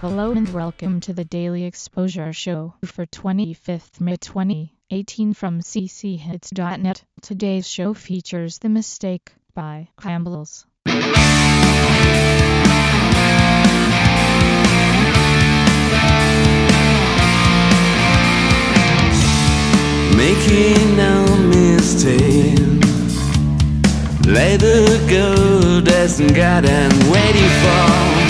Hello and welcome to the Daily Exposure Show for 25th May 2018 from cchits.net. Today's show features The Mistake by Campbell's. Making no mistake Let the go, doesn't got and waiting for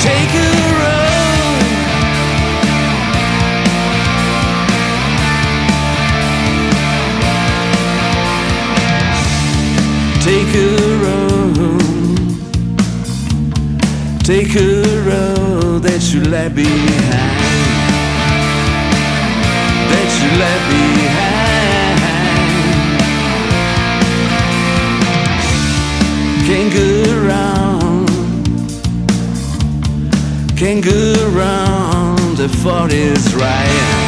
Take a road. Take a road, take a road that you left behind, that you left behind. Can't go around, can't go around. The fault is right,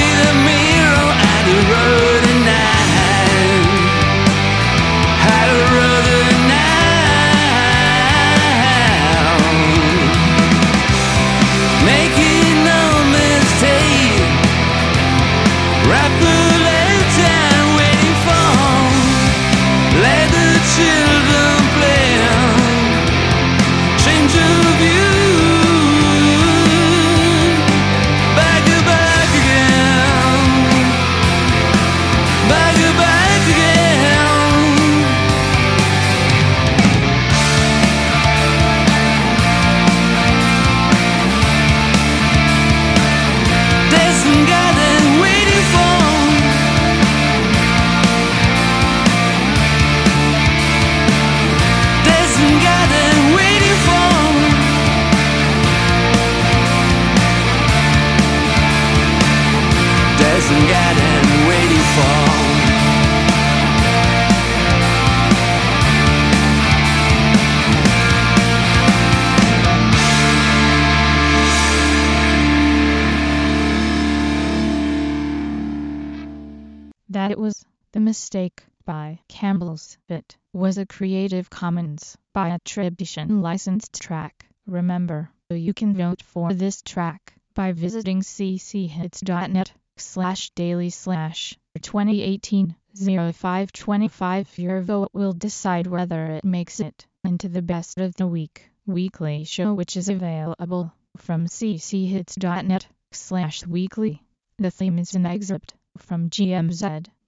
it was The Mistake by Campbell's. It was a Creative Commons by attribution licensed track. Remember, you can vote for this track by visiting cchits.net slash daily slash 2018 0525. Your vote will decide whether it makes it into the best of the week weekly show which is available from cchits.net slash weekly. The theme is an excerpt from Gee Whiz